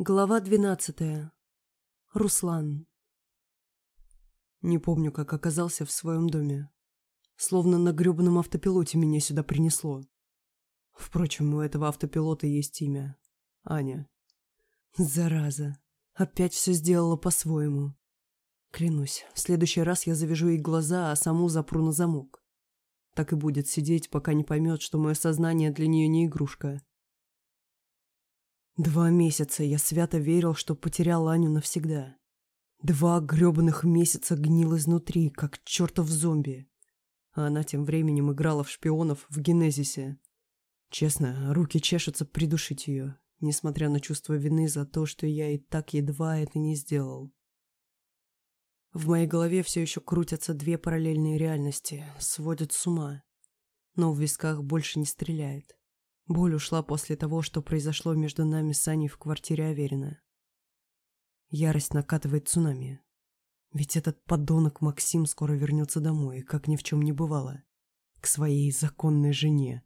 Глава двенадцатая. Руслан. Не помню, как оказался в своем доме. Словно на грёбаном автопилоте меня сюда принесло. Впрочем, у этого автопилота есть имя. Аня. Зараза. Опять все сделала по-своему. Клянусь, в следующий раз я завяжу ей глаза, а саму запру на замок. Так и будет сидеть, пока не поймет, что мое сознание для нее не игрушка. Два месяца я свято верил, что потерял Аню навсегда. Два грёбаных месяца гнил изнутри, как чертов зомби. А она тем временем играла в шпионов в Генезисе. Честно, руки чешутся придушить ее, несмотря на чувство вины за то, что я и так едва это не сделал. В моей голове все еще крутятся две параллельные реальности, сводят с ума. Но в висках больше не стреляет. Боль ушла после того, что произошло между нами с Аней в квартире Аверина. Ярость накатывает цунами. Ведь этот подонок Максим скоро вернется домой, как ни в чем не бывало. К своей законной жене.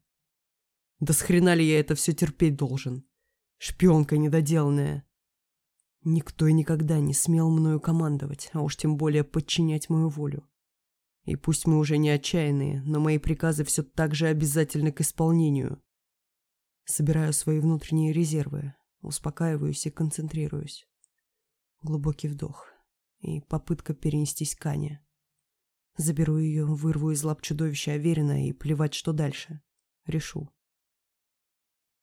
Да с хрена ли я это все терпеть должен? Шпионка недоделанная. Никто и никогда не смел мною командовать, а уж тем более подчинять мою волю. И пусть мы уже не отчаянные, но мои приказы все так же обязательны к исполнению. Собираю свои внутренние резервы, успокаиваюсь и концентрируюсь. Глубокий вдох и попытка перенестись к Ане. Заберу ее, вырву из лап чудовища Аверина и плевать, что дальше. Решу.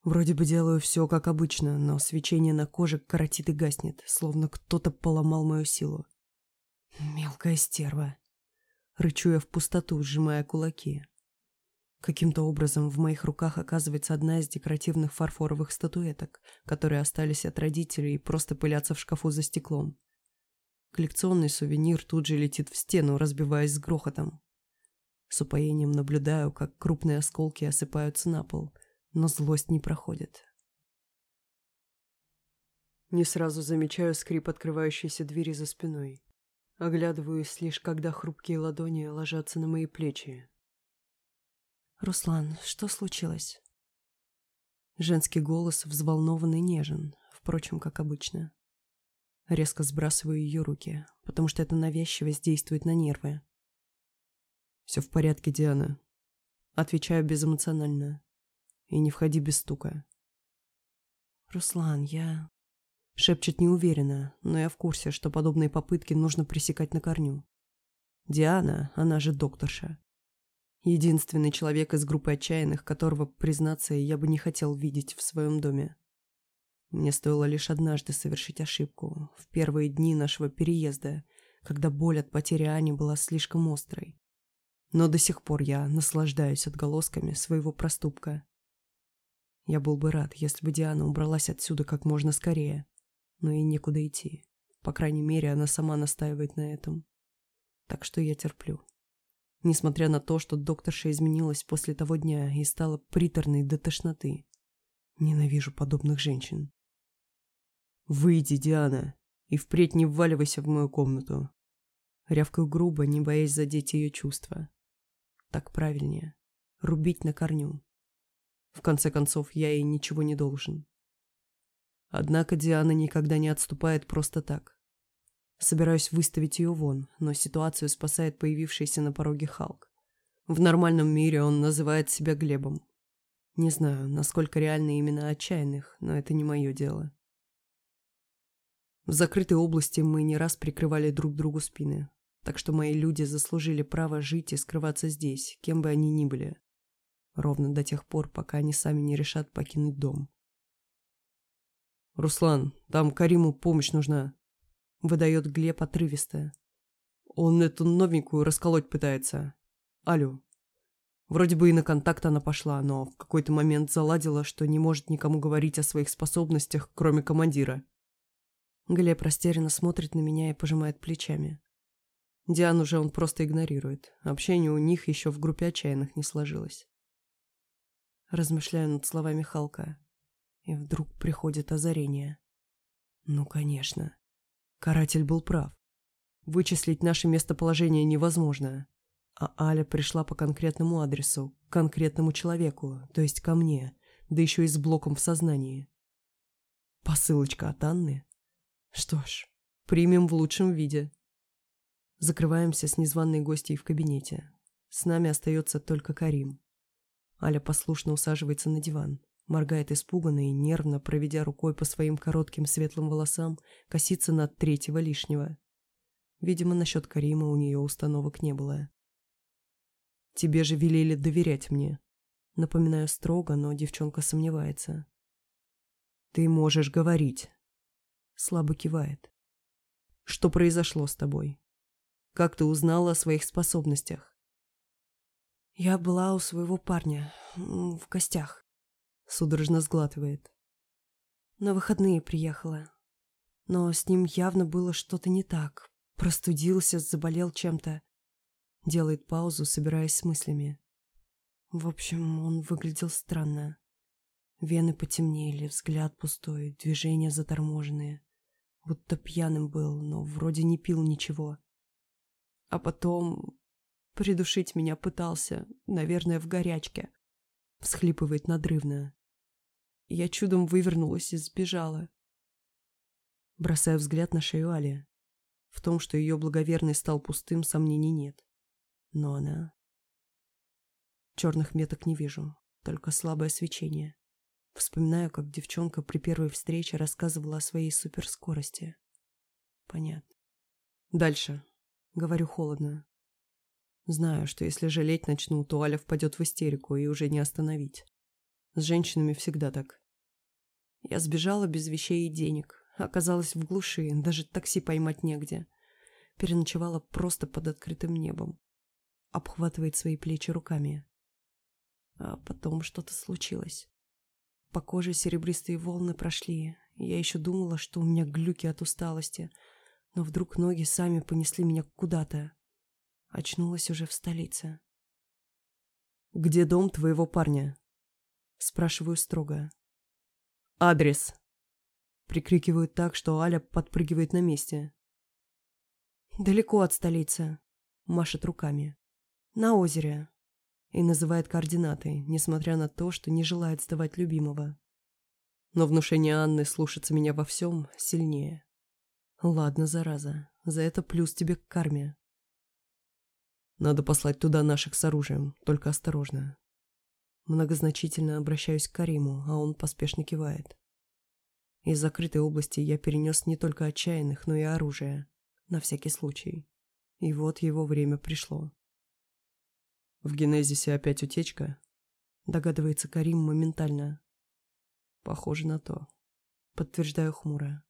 Вроде бы делаю все как обычно, но свечение на коже коротит и гаснет, словно кто-то поломал мою силу. Мелкая стерва. Рычу я в пустоту, сжимая кулаки. Каким-то образом в моих руках оказывается одна из декоративных фарфоровых статуэток, которые остались от родителей и просто пылятся в шкафу за стеклом. Коллекционный сувенир тут же летит в стену, разбиваясь с грохотом. С упоением наблюдаю, как крупные осколки осыпаются на пол, но злость не проходит. Не сразу замечаю скрип открывающейся двери за спиной. Оглядываюсь лишь, когда хрупкие ладони ложатся на мои плечи, «Руслан, что случилось?» Женский голос взволнованный нежен, впрочем, как обычно. Резко сбрасываю ее руки, потому что эта навязчивость действует на нервы. «Все в порядке, Диана». Отвечаю безэмоционально. «И не входи без стука». «Руслан, я...» Шепчет неуверенно, но я в курсе, что подобные попытки нужно пресекать на корню. Диана, она же докторша, Единственный человек из группы отчаянных, которого, признаться, я бы не хотел видеть в своем доме. Мне стоило лишь однажды совершить ошибку, в первые дни нашего переезда, когда боль от потери Ани была слишком острой. Но до сих пор я наслаждаюсь отголосками своего проступка. Я был бы рад, если бы Диана убралась отсюда как можно скорее, но и некуда идти. По крайней мере, она сама настаивает на этом. Так что я терплю. Несмотря на то, что докторша изменилась после того дня и стала приторной до тошноты. Ненавижу подобных женщин. «Выйди, Диана, и впредь не вваливайся в мою комнату». Рявкаю грубо, не боясь задеть ее чувства. Так правильнее. Рубить на корню. В конце концов, я ей ничего не должен. Однако Диана никогда не отступает просто так. Собираюсь выставить ее вон, но ситуацию спасает появившийся на пороге Халк. В нормальном мире он называет себя Глебом. Не знаю, насколько реальны имена отчаянных, но это не мое дело. В закрытой области мы не раз прикрывали друг другу спины, так что мои люди заслужили право жить и скрываться здесь, кем бы они ни были. Ровно до тех пор, пока они сами не решат покинуть дом. «Руслан, там Кариму помощь нужна», Выдает Глеб отрывисто. Он эту новенькую расколоть пытается. Алло. Вроде бы и на контакт она пошла, но в какой-то момент заладила, что не может никому говорить о своих способностях, кроме командира. Глеб растерянно смотрит на меня и пожимает плечами. Диану же он просто игнорирует. Общение у них еще в группе отчаянных не сложилось. Размышляю над словами Халка. И вдруг приходит озарение. Ну, конечно. Каратель был прав. Вычислить наше местоположение невозможно. А Аля пришла по конкретному адресу, конкретному человеку, то есть ко мне, да еще и с блоком в сознании. Посылочка от Анны? Что ж, примем в лучшем виде. Закрываемся с незваной гостьей в кабинете. С нами остается только Карим. Аля послушно усаживается на диван, моргает испуганно и нервно, проведя рукой по своим коротким светлым волосам, косится на третьего лишнего. Видимо, насчет Карима у нее установок не было. «Тебе же велели доверять мне». Напоминаю строго, но девчонка сомневается. «Ты можешь говорить». Слабо кивает. «Что произошло с тобой? Как ты узнала о своих способностях?» «Я была у своего парня, в гостях», — судорожно сглатывает. «На выходные приехала. Но с ним явно было что-то не так. Простудился, заболел чем-то. Делает паузу, собираясь с мыслями. В общем, он выглядел странно. Вены потемнели, взгляд пустой, движения заторможенные. Будто пьяным был, но вроде не пил ничего. А потом придушить меня пытался, наверное, в горячке. Всхлипывает надрывно. Я чудом вывернулась и сбежала. Бросаю взгляд на шею Али. В том, что ее благоверный стал пустым, сомнений нет. Но она... Черных меток не вижу, только слабое свечение. Вспоминаю, как девчонка при первой встрече рассказывала о своей суперскорости. Понятно. Дальше. Говорю холодно. Знаю, что если жалеть начну, то Аля впадет в истерику и уже не остановить. С женщинами всегда так. Я сбежала без вещей и денег. Оказалась в глуши, даже такси поймать негде. Переночевала просто под открытым небом обхватывает свои плечи руками. А потом что-то случилось. По коже серебристые волны прошли. Я еще думала, что у меня глюки от усталости, но вдруг ноги сами понесли меня куда-то. Очнулась уже в столице. «Где дом твоего парня?» Спрашиваю строго. «Адрес!» Прикрикиваю так, что Аля подпрыгивает на месте. «Далеко от столицы», — машет руками. На озере. И называет координаты, несмотря на то, что не желает сдавать любимого. Но внушение Анны слушаться меня во всем сильнее. Ладно, зараза, за это плюс тебе к карме. Надо послать туда наших с оружием, только осторожно. Многозначительно обращаюсь к Кариму, а он поспешно кивает. Из закрытой области я перенес не только отчаянных, но и оружие, на всякий случай. И вот его время пришло. В генезисе опять утечка? Догадывается Карим моментально. Похоже на то. Подтверждаю хмуро.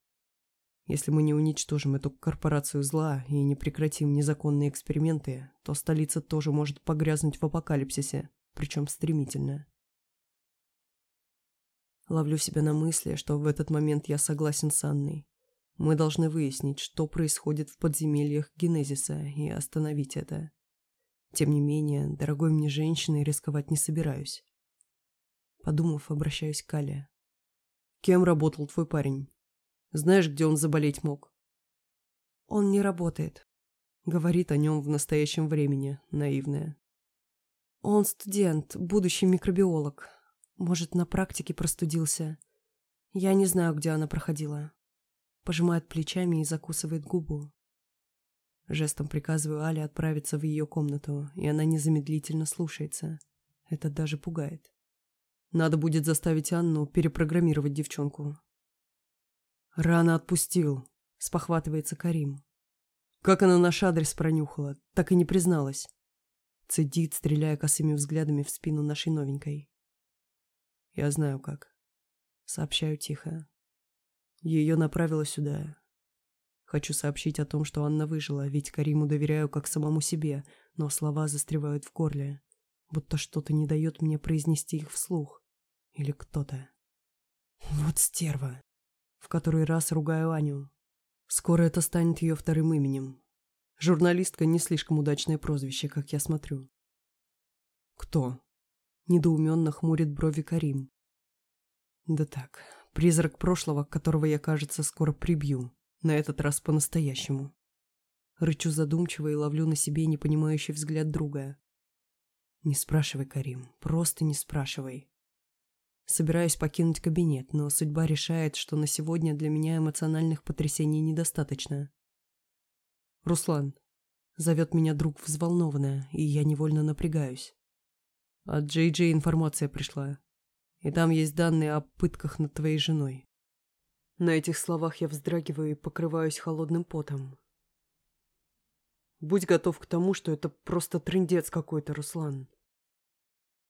Если мы не уничтожим эту корпорацию зла и не прекратим незаконные эксперименты, то столица тоже может погрязнуть в апокалипсисе, причем стремительно. Ловлю себя на мысли, что в этот момент я согласен с Анной. Мы должны выяснить, что происходит в подземельях Генезиса, и остановить это. Тем не менее, дорогой мне женщиной рисковать не собираюсь. Подумав, обращаюсь к Кале. «Кем работал твой парень? Знаешь, где он заболеть мог?» «Он не работает», — говорит о нем в настоящем времени, наивная. «Он студент, будущий микробиолог. Может, на практике простудился. Я не знаю, где она проходила». Пожимает плечами и закусывает губу. Жестом приказываю Але отправиться в ее комнату, и она незамедлительно слушается. Это даже пугает. Надо будет заставить Анну перепрограммировать девчонку. «Рано отпустил», — спохватывается Карим. Как она наш адрес пронюхала, так и не призналась. Цедит, стреляя косыми взглядами в спину нашей новенькой. «Я знаю как», — сообщаю тихо. Ее направила сюда, Хочу сообщить о том, что Анна выжила, ведь Кариму доверяю как самому себе, но слова застревают в горле, будто что-то не дает мне произнести их вслух. Или кто-то. Вот стерва. В который раз ругаю Аню. Скоро это станет ее вторым именем. Журналистка не слишком удачное прозвище, как я смотрю. Кто? Недоуменно хмурит брови Карим. Да так, призрак прошлого, которого я, кажется, скоро прибью. На этот раз по-настоящему. Рычу задумчиво и ловлю на себе непонимающий взгляд друга. Не спрашивай, Карим, просто не спрашивай. Собираюсь покинуть кабинет, но судьба решает, что на сегодня для меня эмоциональных потрясений недостаточно. «Руслан», — зовет меня друг взволнованная, и я невольно напрягаюсь. От Джей Джей информация пришла, и там есть данные о пытках над твоей женой. На этих словах я вздрагиваю и покрываюсь холодным потом. Будь готов к тому, что это просто трындец какой-то, Руслан.